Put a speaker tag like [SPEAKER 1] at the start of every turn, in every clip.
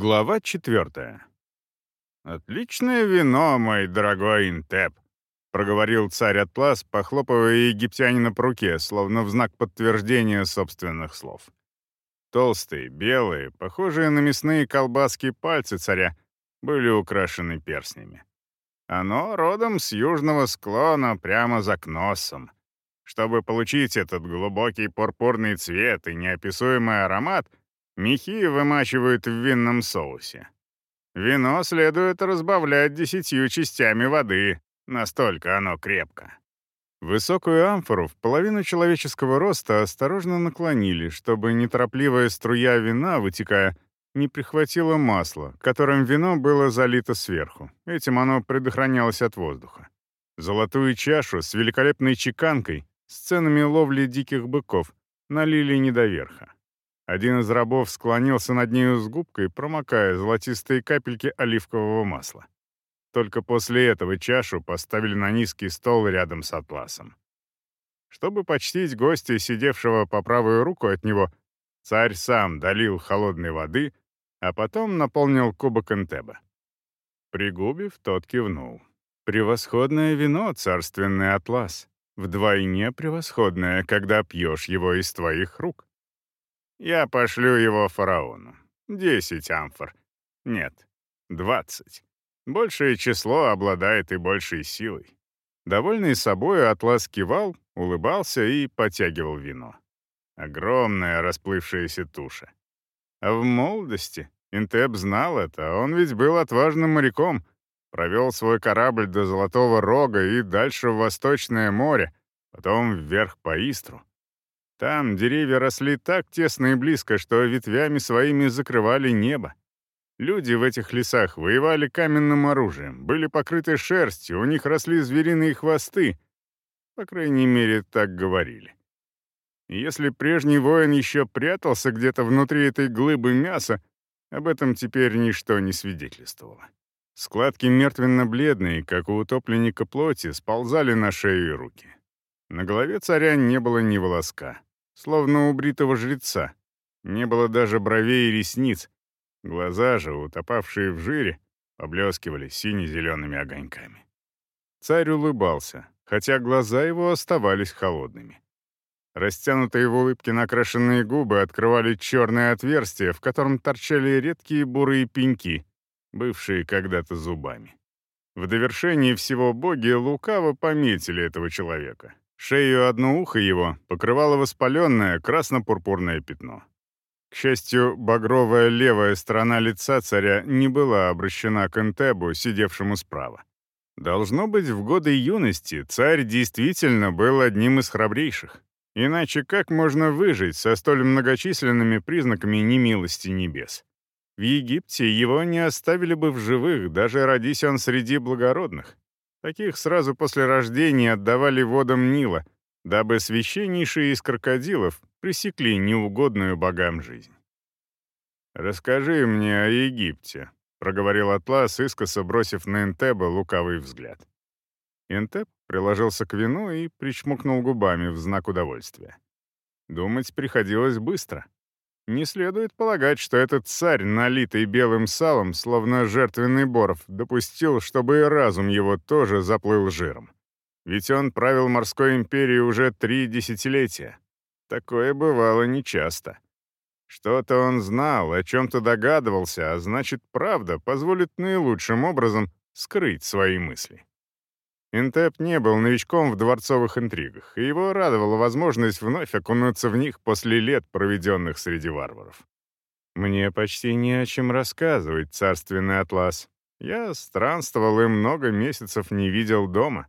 [SPEAKER 1] Глава четвертая. «Отличное вино, мой дорогой Интеп», — проговорил царь Атлас, похлопывая египтянина по руке, словно в знак подтверждения собственных слов. Толстые, белые, похожие на мясные колбаски пальцы царя были украшены перстнями. Оно родом с южного склона прямо за Кносом. Чтобы получить этот глубокий пурпурный цвет и неописуемый аромат — Мехи вымачивают в винном соусе. Вино следует разбавлять десятью частями воды, настолько оно крепко. Высокую амфору в половину человеческого роста осторожно наклонили, чтобы неторопливая струя вина, вытекая, не прихватила масло, которым вино было залито сверху. Этим оно предохранялось от воздуха. Золотую чашу с великолепной чеканкой, с ценами ловли диких быков, налили не до верха. Один из рабов склонился над нею с губкой, промокая золотистые капельки оливкового масла. Только после этого чашу поставили на низкий стол рядом с атласом. Чтобы почтить гостя, сидевшего по правую руку от него, царь сам долил холодной воды, а потом наполнил кубок Энтеба. Пригубив, тот кивнул. «Превосходное вино, царственный атлас. Вдвойне превосходное, когда пьешь его из твоих рук. Я пошлю его фараону. Десять амфор. Нет, двадцать. Большее число обладает и большей силой. Довольный собой, Атлас кивал, улыбался и потягивал вино. Огромная расплывшаяся туша. А в молодости Интеп знал это, он ведь был отважным моряком, провел свой корабль до Золотого Рога и дальше в Восточное море, потом вверх по Истру. Там деревья росли так тесно и близко, что ветвями своими закрывали небо. Люди в этих лесах воевали каменным оружием, были покрыты шерстью, у них росли звериные хвосты. По крайней мере, так говорили. Если прежний воин еще прятался где-то внутри этой глыбы мяса, об этом теперь ничто не свидетельствовало. Складки мертвенно-бледные, как у утопленника плоти, сползали на шею и руки. На голове царя не было ни волоска словно у бритого жреца. Не было даже бровей и ресниц. Глаза же, утопавшие в жире, поблескивали сине-зелеными огоньками. Царь улыбался, хотя глаза его оставались холодными. Растянутые в улыбке накрашенные губы открывали черное отверстие, в котором торчали редкие бурые пеньки, бывшие когда-то зубами. В довершении всего боги лукаво пометили этого человека, Шею одно ухо его покрывало воспаленное красно-пурпурное пятно. К счастью, багровая левая сторона лица царя не была обращена к Энтебу, сидевшему справа. Должно быть, в годы юности царь действительно был одним из храбрейших. Иначе как можно выжить со столь многочисленными признаками немилости небес? В Египте его не оставили бы в живых, даже родись он среди благородных. Таких сразу после рождения отдавали водам Нила, дабы священнейшие из крокодилов пресекли неугодную богам жизнь. «Расскажи мне о Египте», — проговорил Атлас, искоса бросив на Энтеба лукавый взгляд. Энтеб приложился к вину и причмокнул губами в знак удовольствия. Думать приходилось быстро. Не следует полагать, что этот царь, налитый белым салом, словно жертвенный боров, допустил, чтобы и разум его тоже заплыл жиром. Ведь он правил морской империей уже три десятилетия. Такое бывало нечасто. Что-то он знал, о чем-то догадывался, а значит, правда позволит наилучшим образом скрыть свои мысли. Интеп не был новичком в дворцовых интригах, и его радовала возможность вновь окунуться в них после лет, проведенных среди варваров. «Мне почти не о чем рассказывать, царственный атлас. Я странствовал и много месяцев не видел дома».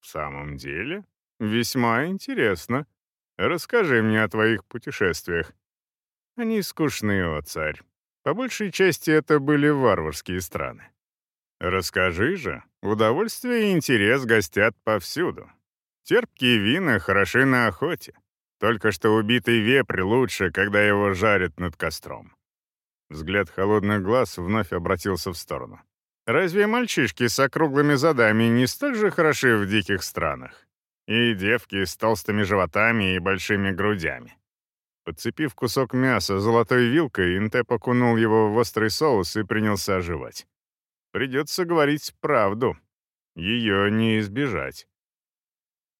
[SPEAKER 1] «В самом деле? Весьма интересно. Расскажи мне о твоих путешествиях». «Они скучны, о царь. По большей части это были варварские страны. Расскажи же. Удовольствие и интерес гостят повсюду. Терпкие вина хороши на охоте. Только что убитый вепрь лучше, когда его жарят над костром. Взгляд холодных глаз вновь обратился в сторону. Разве мальчишки с округлыми задами не столь же хороши в диких странах? И девки с толстыми животами и большими грудями. Подцепив кусок мяса золотой вилкой, Интеп окунул его в острый соус и принялся оживать. Придется говорить правду. Ее не избежать.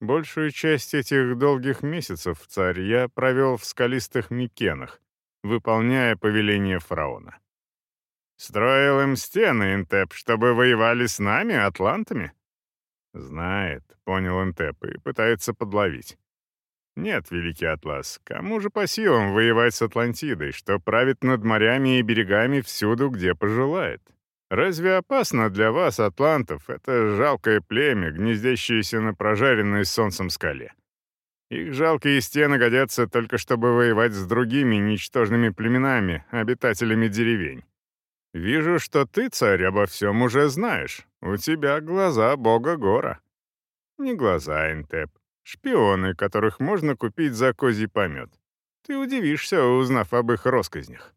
[SPEAKER 1] Большую часть этих долгих месяцев царь я провел в скалистых Микенах, выполняя повеление фараона. Строил им стены, Интеп, чтобы воевали с нами, атлантами? Знает, понял Интеп, и пытается подловить. Нет, Великий Атлас, кому же по силам воевать с Атлантидой, что правит над морями и берегами всюду, где пожелает? Разве опасно для вас, атлантов, это жалкое племя, гнездящееся на прожаренной солнцем скале? Их жалкие стены годятся только чтобы воевать с другими ничтожными племенами, обитателями деревень. Вижу, что ты, царь, обо всем уже знаешь. У тебя глаза бога Гора. Не глаза, Энтеп. Шпионы, которых можно купить за козий помет. Ты удивишься, узнав об их росказнях.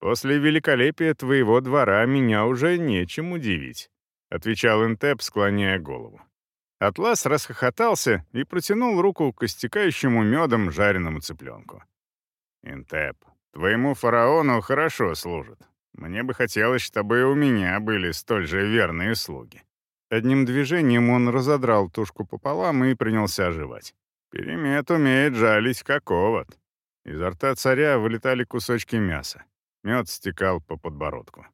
[SPEAKER 1] «После великолепия твоего двора меня уже нечем удивить», — отвечал Интеп, склоняя голову. Атлас расхохотался и протянул руку к истекающему медом жареному цыпленку. «Интеп, твоему фараону хорошо служат. Мне бы хотелось, чтобы и у меня были столь же верные слуги». Одним движением он разодрал тушку пополам и принялся оживать. Перемет умеет жалить как овод. Изо рта царя вылетали кусочки мяса. Мед стекал по подбородку.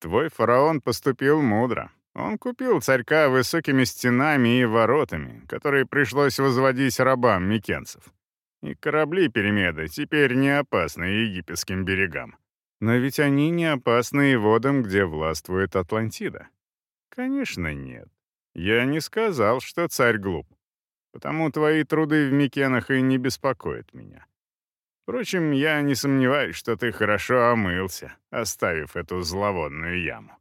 [SPEAKER 1] Твой фараон поступил мудро. Он купил царька высокими стенами и воротами, которые пришлось возводить рабам микенцев. И корабли Перемеда теперь не опасны египетским берегам. Но ведь они не опасны и водам, где властвует Атлантида. Конечно, нет. Я не сказал, что царь глуп. Потому твои труды в Микенах и не беспокоят меня. Впрочем, я не сомневаюсь, что ты хорошо омылся, оставив эту зловонную яму.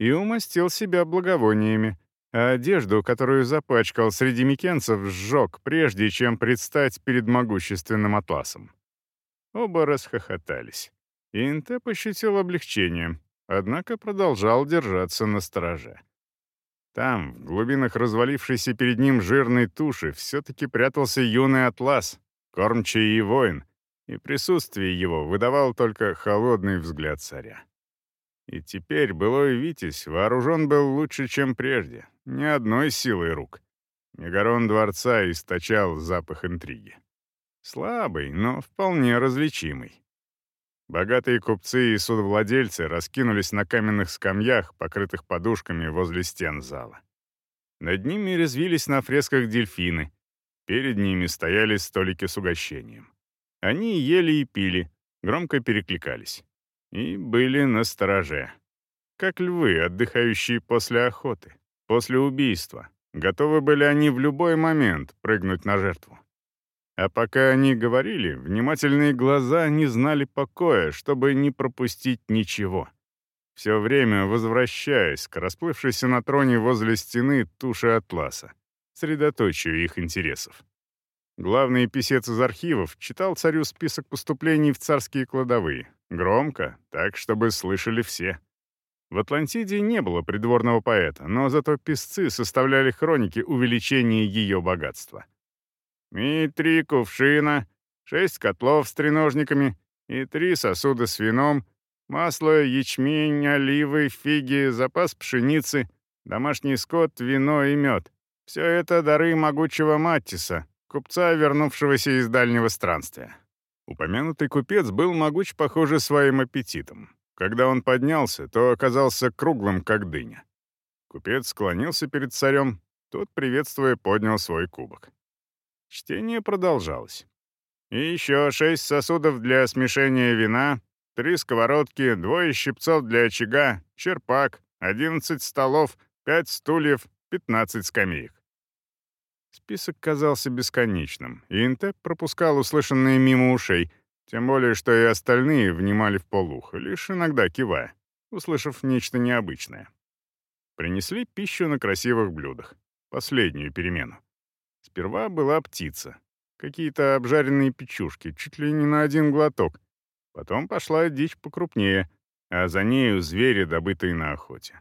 [SPEAKER 1] И умастил себя благовониями, а одежду, которую запачкал среди микенцев, сжег, прежде чем предстать перед могущественным атласом. Оба расхохотались. Инте ощутил облегчение, однако продолжал держаться на страже. Там, в глубинах развалившейся перед ним жирной туши, все-таки прятался юный атлас, кормчий и воин, и присутствие его выдавал только холодный взгляд царя. И теперь былой Витязь вооружен был лучше, чем прежде, ни одной силой рук. Мегарон дворца источал запах интриги. Слабый, но вполне различимый. Богатые купцы и судовладельцы раскинулись на каменных скамьях, покрытых подушками возле стен зала. Над ними резвились на фресках дельфины. Перед ними стояли столики с угощением. Они ели и пили, громко перекликались. И были на стороже. Как львы, отдыхающие после охоты, после убийства. Готовы были они в любой момент прыгнуть на жертву. А пока они говорили, внимательные глаза не знали покоя, чтобы не пропустить ничего. Все время возвращаясь к расплывшейся на троне возле стены туши атласа, средоточию их интересов. Главный писец из архивов читал царю список поступлений в царские кладовые. Громко, так, чтобы слышали все. В Атлантиде не было придворного поэта, но зато писцы составляли хроники увеличения ее богатства. И кувшина, шесть котлов с треножниками и три сосуда с вином, масло, ячмень, оливы, фиги, запас пшеницы, домашний скот, вино и мед. Все это дары могучего Маттиса, купца, вернувшегося из дальнего странствия. Упомянутый купец был могуч, похоже, своим аппетитом. Когда он поднялся, то оказался круглым, как дыня. Купец склонился перед царем, тот, приветствуя, поднял свой кубок. Чтение продолжалось. И еще шесть сосудов для смешения вина, три сковородки, двое щипцов для очага, черпак, одиннадцать столов, пять стульев, пятнадцать скамеек. Список казался бесконечным, и Интеп пропускал услышанные мимо ушей, тем более, что и остальные внимали в полухо, лишь иногда кивая, услышав нечто необычное. Принесли пищу на красивых блюдах. Последнюю перемену. Сперва была птица. Какие-то обжаренные печушки, чуть ли не на один глоток. Потом пошла дичь покрупнее, а за нею звери, добытые на охоте.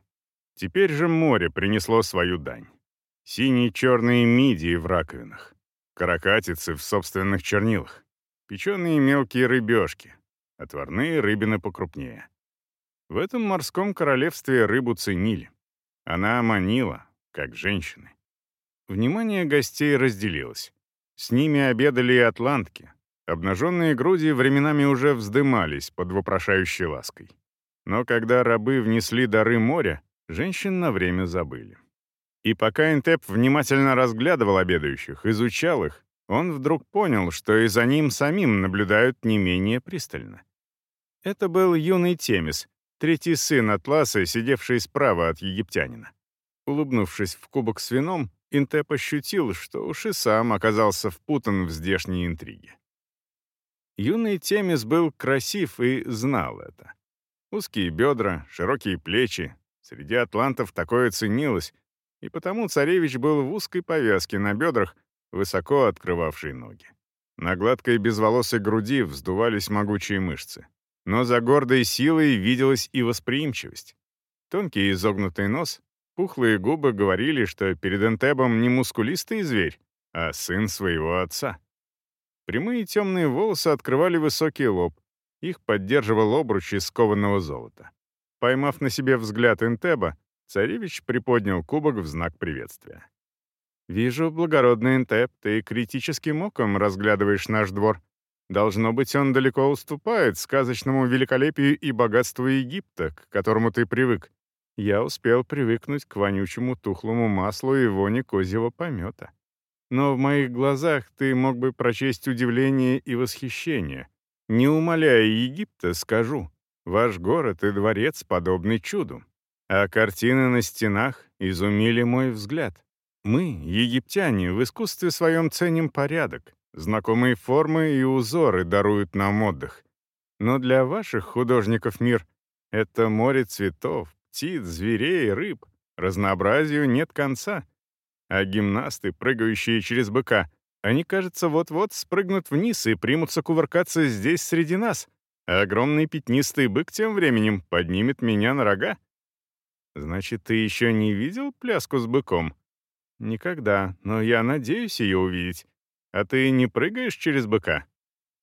[SPEAKER 1] Теперь же море принесло свою дань. Синие черные мидии в раковинах. Каракатицы в собственных чернилах. печеные мелкие рыбешки, отварные рыбины покрупнее. В этом морском королевстве рыбу ценили. Она манила, как женщины. Внимание гостей разделилось. С ними обедали и атлантки. Обнаженные груди временами уже вздымались под вопрошающей лаской. Но когда рабы внесли дары моря, женщин на время забыли. И пока Интеп внимательно разглядывал обедающих, изучал их, он вдруг понял, что и за ним самим наблюдают не менее пристально. Это был юный Темис, третий сын Атласа, сидевший справа от египтянина. Улыбнувшись в кубок с вином, Интеп ощутил, что уж и сам оказался впутан в здешние интриги. Юный Темис был красив и знал это. Узкие бедра, широкие плечи. Среди атлантов такое ценилось, и потому царевич был в узкой повязке на бедрах, высоко открывавшей ноги. На гладкой безволосой груди вздувались могучие мышцы. Но за гордой силой виделась и восприимчивость. Тонкий изогнутый нос, пухлые губы говорили, что перед Энтебом не мускулистый зверь, а сын своего отца. Прямые темные волосы открывали высокий лоб, их поддерживал обруч из кованого золота. Поймав на себе взгляд Энтеба, Царевич приподнял кубок в знак приветствия. «Вижу, благородный Интеп, ты критическим оком разглядываешь наш двор. Должно быть, он далеко уступает сказочному великолепию и богатству Египта, к которому ты привык. Я успел привыкнуть к вонючему тухлому маслу и воне козьего помета. Но в моих глазах ты мог бы прочесть удивление и восхищение. Не умоляя Египта, скажу, ваш город и дворец подобны чуду. А картины на стенах изумили мой взгляд. Мы, египтяне, в искусстве своем ценим порядок. Знакомые формы и узоры даруют нам отдых. Но для ваших художников мир — это море цветов, птиц, зверей, рыб. Разнообразию нет конца. А гимнасты, прыгающие через быка, они, кажется, вот-вот спрыгнут вниз и примутся кувыркаться здесь среди нас, а огромный пятнистый бык тем временем поднимет меня на рога. «Значит, ты еще не видел пляску с быком?» «Никогда, но я надеюсь ее увидеть. А ты не прыгаешь через быка?»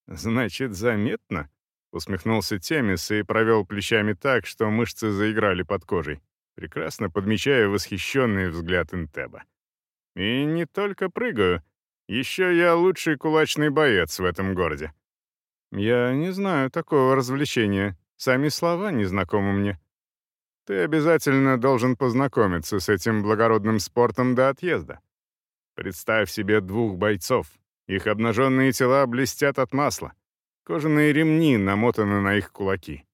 [SPEAKER 1] «Значит, заметно?» — усмехнулся Темис и провел плечами так, что мышцы заиграли под кожей, прекрасно подмечая восхищенный взгляд Интеба. «И не только прыгаю. Еще я лучший кулачный боец в этом городе». «Я не знаю такого развлечения. Сами слова не знакомы мне», ты обязательно должен познакомиться с этим благородным спортом до отъезда. Представь себе двух бойцов. Их обнаженные тела блестят от масла. Кожаные ремни намотаны на их кулаки.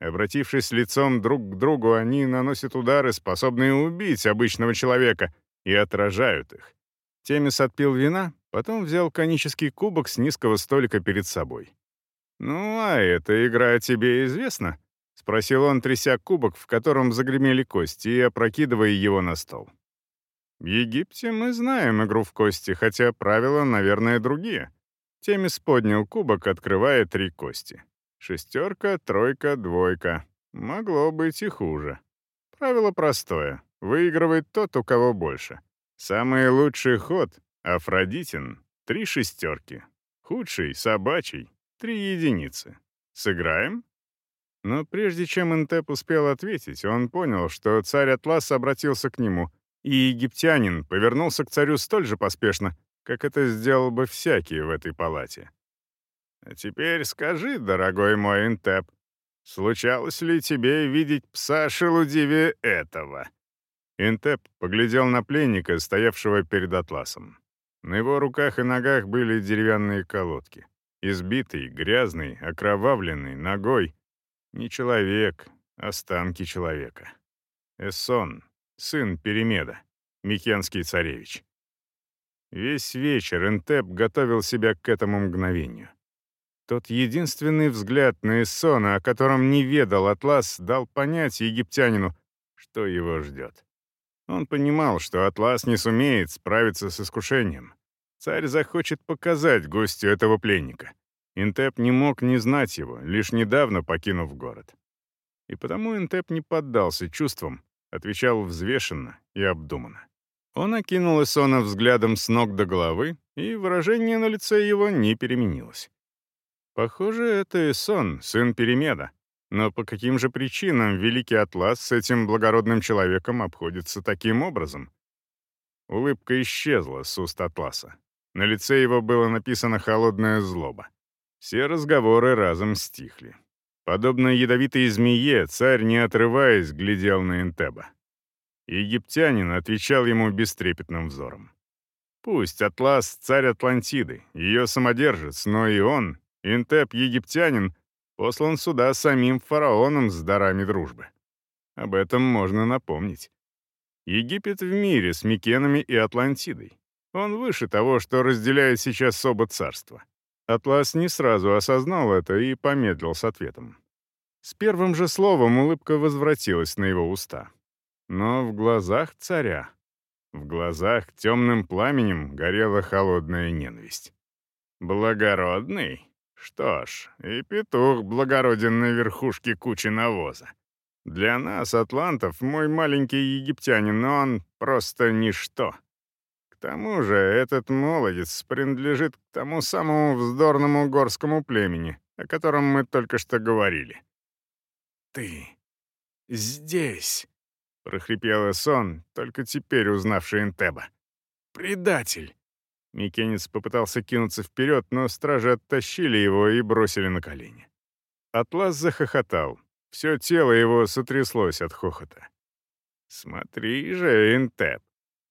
[SPEAKER 1] Обратившись лицом друг к другу, они наносят удары, способные убить обычного человека, и отражают их. Темис отпил вина, потом взял конический кубок с низкого столика перед собой. «Ну, а эта игра тебе известна?» — спросил он, тряся кубок, в котором загремели кости, и опрокидывая его на стол. «В Египте мы знаем игру в кости, хотя правила, наверное, другие». Темис поднял кубок, открывая три кости. Шестерка, тройка, двойка. Могло быть и хуже. Правило простое. Выигрывает тот, у кого больше. Самый лучший ход — Афродитин — три шестерки. Худший — собачий — три единицы. Сыграем? Но прежде чем Интеп успел ответить, он понял, что царь Атлас обратился к нему, и египтянин повернулся к царю столь же поспешно, как это сделал бы всякий в этой палате. «А теперь скажи, дорогой мой Интеп, случалось ли тебе видеть пса шелудивее этого?» Интеп поглядел на пленника, стоявшего перед Атласом. На его руках и ногах были деревянные колодки. Избитый, грязный, окровавленный, ногой, не человек, останки человека. Эссон, сын Перемеда, Микенский царевич. Весь вечер Энтеп готовил себя к этому мгновению. Тот единственный взгляд на Эссона, о котором не ведал Атлас, дал понять египтянину, что его ждет. Он понимал, что Атлас не сумеет справиться с искушением. Царь захочет показать гостю этого пленника — Интеп не мог не знать его, лишь недавно покинув город. И потому Интеп не поддался чувствам, отвечал взвешенно и обдуманно. Он окинул Эсона взглядом с ног до головы, и выражение на лице его не переменилось. Похоже, это Эсон, сын Перемеда. Но по каким же причинам Великий Атлас с этим благородным человеком обходится таким образом? Улыбка исчезла с уст Атласа. На лице его было написано холодная злоба. Все разговоры разом стихли. Подобно ядовитой змее, царь, не отрываясь, глядел на Энтеба. Египтянин отвечал ему бестрепетным взором. Пусть Атлас — царь Атлантиды, ее самодержец, но и он, Интеп, египтянин, послан сюда самим фараоном с дарами дружбы. Об этом можно напомнить. Египет в мире с Микенами и Атлантидой. Он выше того, что разделяет сейчас оба царства. Атлас не сразу осознал это и помедлил с ответом. С первым же словом улыбка возвратилась на его уста. Но в глазах царя, в глазах темным пламенем горела холодная ненависть. «Благородный? Что ж, и петух благороден на верхушке кучи навоза. Для нас, атлантов, мой маленький египтянин, он просто ничто. Тому же этот молодец принадлежит к тому самому вздорному горскому племени, о котором мы только что говорили. «Ты здесь!» — прохрипел Эсон, только теперь узнавший Энтеба. «Предатель!» Микенец попытался кинуться вперед, но стражи оттащили его и бросили на колени. Атлас захохотал, все тело его сотряслось от хохота. «Смотри же, Интеп,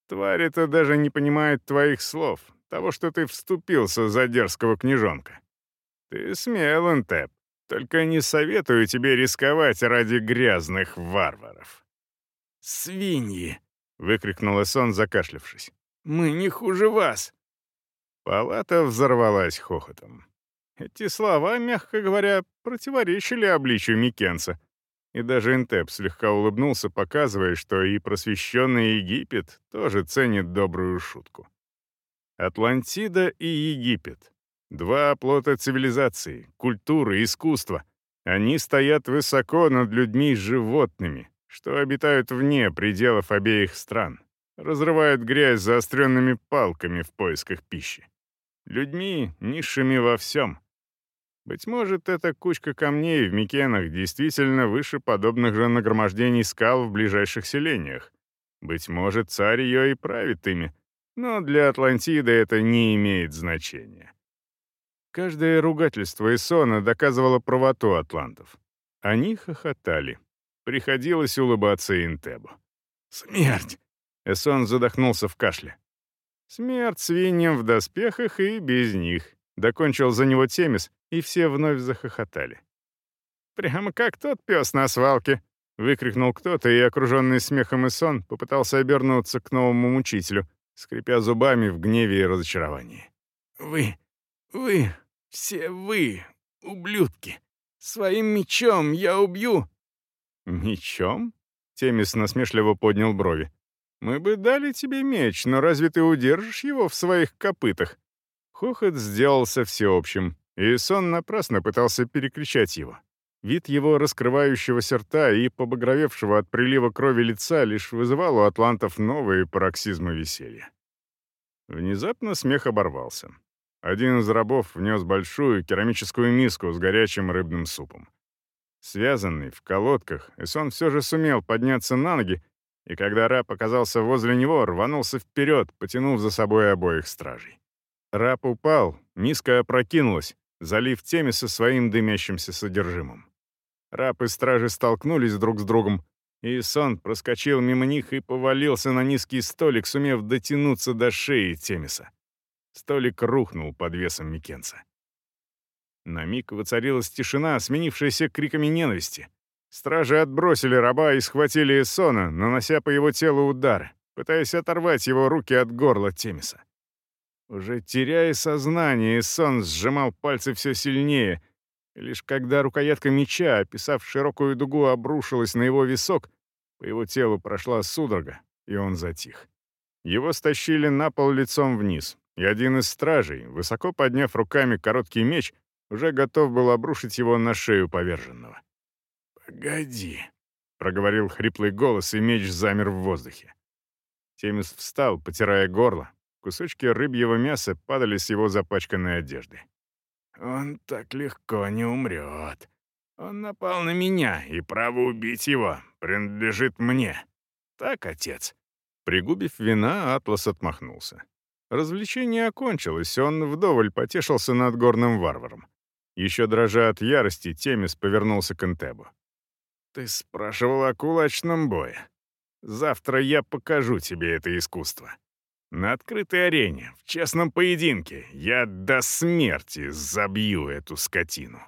[SPEAKER 1] тварь-то даже не понимает твоих слов, того, что ты вступился за дерзкого княжонка. Ты смел, Интеп, только не советую тебе рисковать ради грязных варваров». «Свиньи!» — выкрикнул Эсон, закашлявшись. «Мы не хуже вас!» Палата взорвалась хохотом. Эти слова, мягко говоря, противоречили обличию Микенса. И даже Интеп слегка улыбнулся, показывая, что и просвещенный Египет тоже ценит добрую шутку. Атлантида и Египет. Два оплота цивилизации, культуры, искусства. Они стоят высоко над людьми и животными, что обитают вне пределов обеих стран, разрывают грязь заостренными палками в поисках пищи. Людьми, низшими во всем — быть может, эта кучка камней в Микенах действительно выше подобных же нагромождений скал в ближайших селениях. Быть может, царь ее и правит ими, но для Атлантиды это не имеет значения. Каждое ругательство Исона доказывало правоту атлантов. Они хохотали. Приходилось улыбаться Интебу. «Смерть!» — Эсон задохнулся в кашле. «Смерть свиньям в доспехах и без них», — докончил за него Темис, и все вновь захохотали. «Прямо как тот пес на свалке!» — выкрикнул кто-то, и, окруженный смехом и сон, попытался обернуться к новому мучителю, скрипя зубами в гневе и разочаровании. «Вы, вы, все вы, ублюдки! Своим мечом я убью!» «Мечом?» — Темис насмешливо поднял брови. «Мы бы дали тебе меч, но разве ты удержишь его в своих копытах?» Хохот сделался всеобщим, и сон напрасно пытался перекричать его. Вид его раскрывающегося рта и побагровевшего от прилива крови лица лишь вызывал у атлантов новые пароксизмы веселья. Внезапно смех оборвался. Один из рабов внес большую керамическую миску с горячим рыбным супом. Связанный, в колодках, Эсон все же сумел подняться на ноги, и когда раб оказался возле него, рванулся вперед, потянув за собой обоих стражей. Раб упал, миска опрокинулась, залив теми со своим дымящимся содержимым. Раб и стражи столкнулись друг с другом, и сон проскочил мимо них и повалился на низкий столик, сумев дотянуться до шеи Темиса. Столик рухнул под весом Микенца. На миг воцарилась тишина, сменившаяся криками ненависти. Стражи отбросили раба и схватили Эссона, нанося по его телу удары, пытаясь оторвать его руки от горла Темиса. Уже теряя сознание, сон сжимал пальцы все сильнее. Лишь когда рукоятка меча, описав широкую дугу, обрушилась на его висок, по его телу прошла судорога, и он затих. Его стащили на пол лицом вниз, и один из стражей, высоко подняв руками короткий меч, уже готов был обрушить его на шею поверженного. «Погоди», — проговорил хриплый голос, и меч замер в воздухе. Темис встал, потирая горло, Кусочки рыбьего мяса падали с его запачканной одежды. Он так легко не умрет. Он напал на меня, и право убить его принадлежит мне. Так, отец?» Пригубив вина, Атлас отмахнулся. Развлечение окончилось, он вдоволь потешился над горным варваром. Еще дрожа от ярости, Темис повернулся к Энтебу. «Ты спрашивал о кулачном бое. Завтра я покажу тебе это искусство. На открытой арене, в честном поединке, я до смерти забью эту скотину».